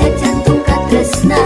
hati jantung katresna